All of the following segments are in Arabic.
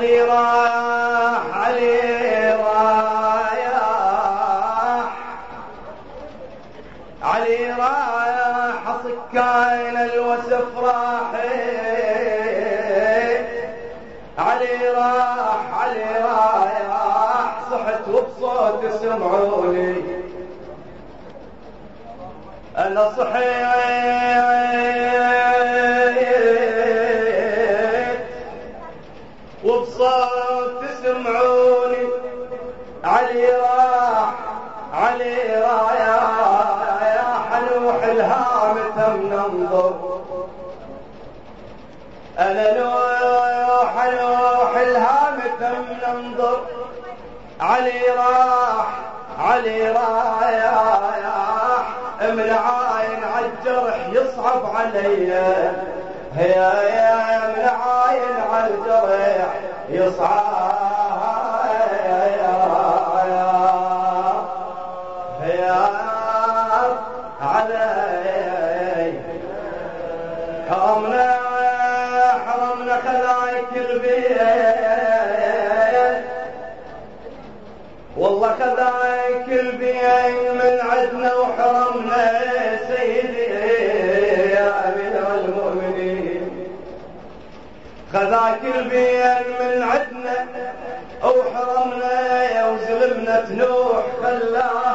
راح علي رايح علي الوسف راح علي راح علي رايح صحت وبصوت سمعوني أنا صحيت علي راح علي راح يا حنوح الهام تم ننظر. أنا نوح نوح الهام تم ننظر. علي راح علي رايح من عاين عالجرح يصعب علي. يا يا من عاين عالجرح يصعب. خذاك البيت من عدنا وحرمنا وزلمنا تنوح خلاها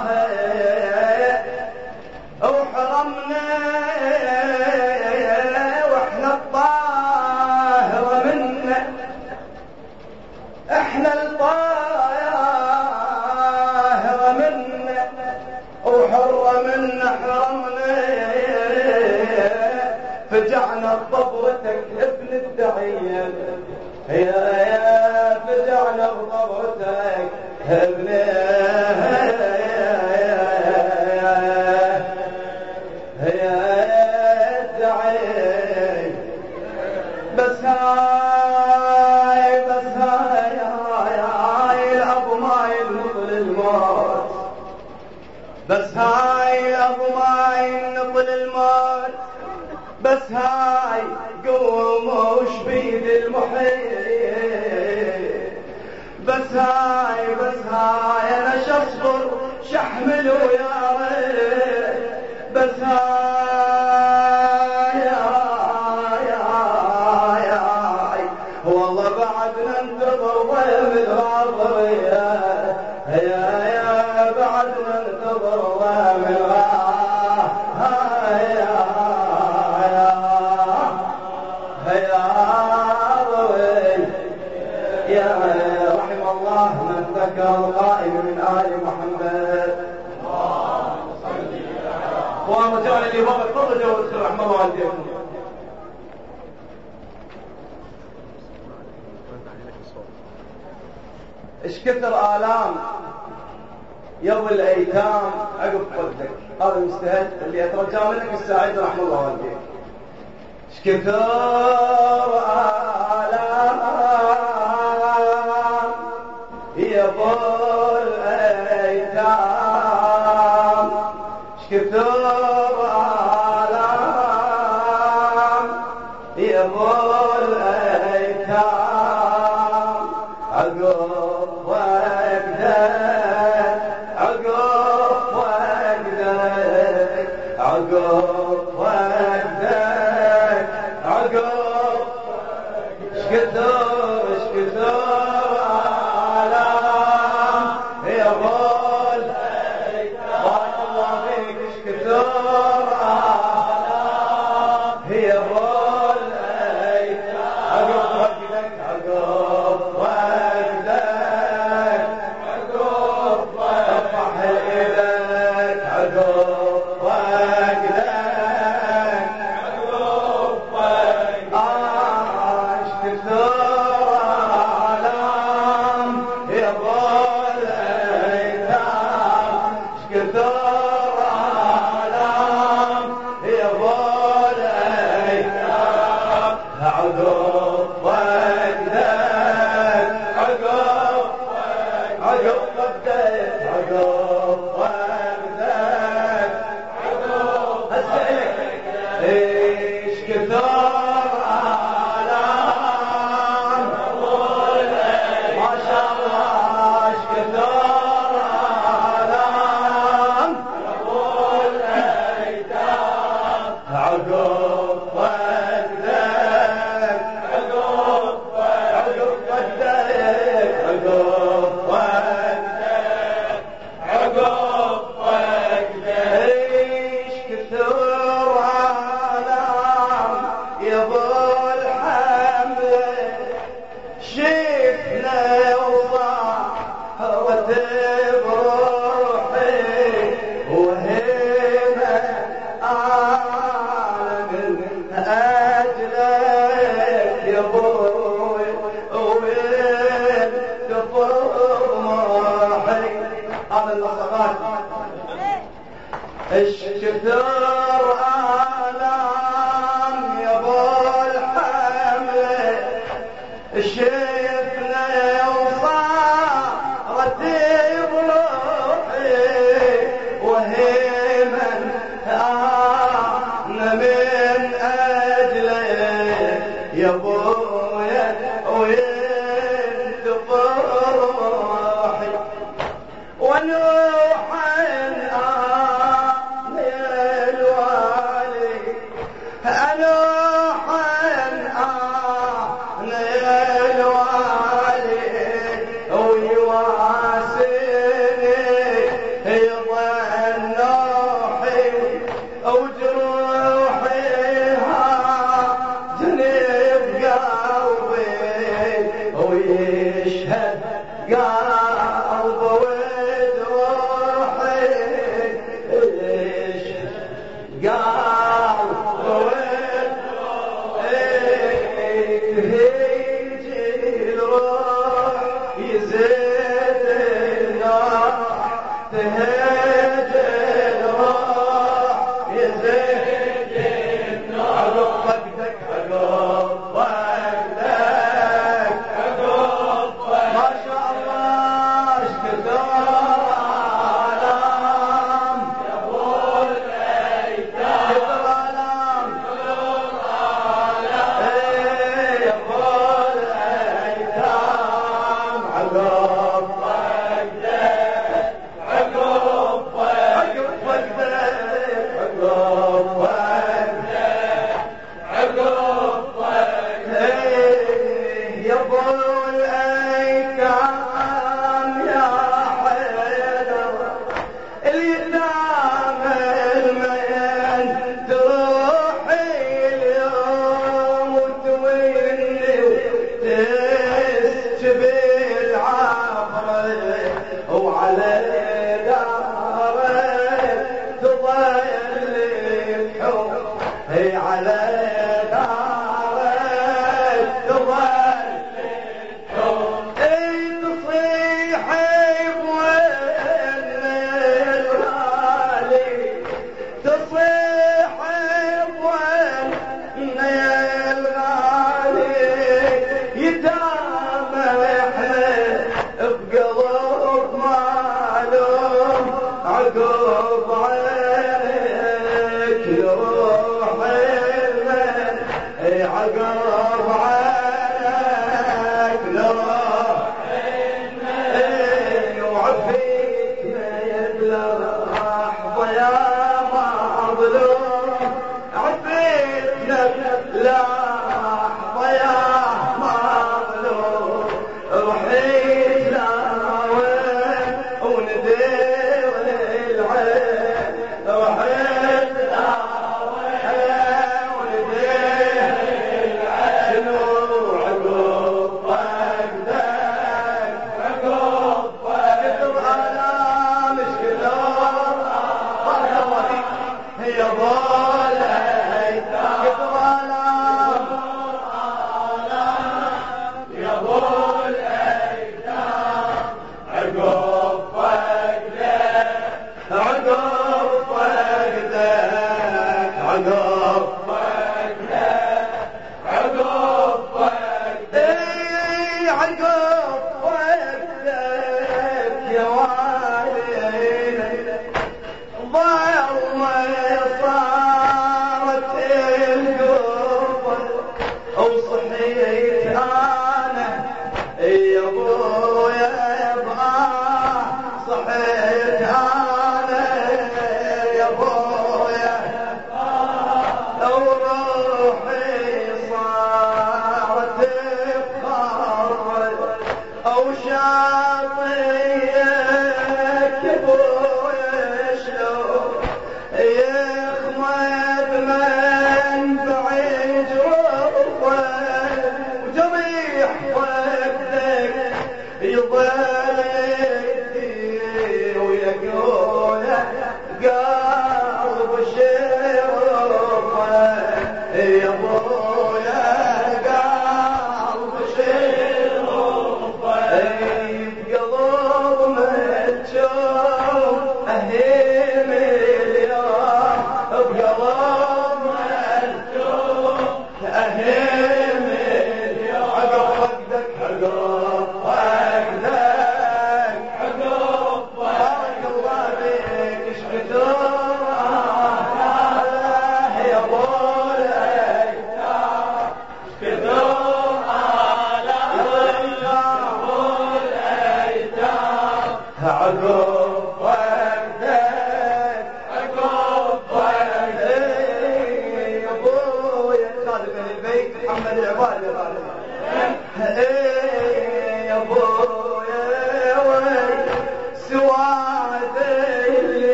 É melhor والديكم إيش كثر آلام يوم الأيتام عقب فضلك هذا المستهد اللي أترجاه منك السعيد رحمة الله والديك إيش كثر آلام يبو الايتام هذا اللحظات إيش God صحيت تذكرت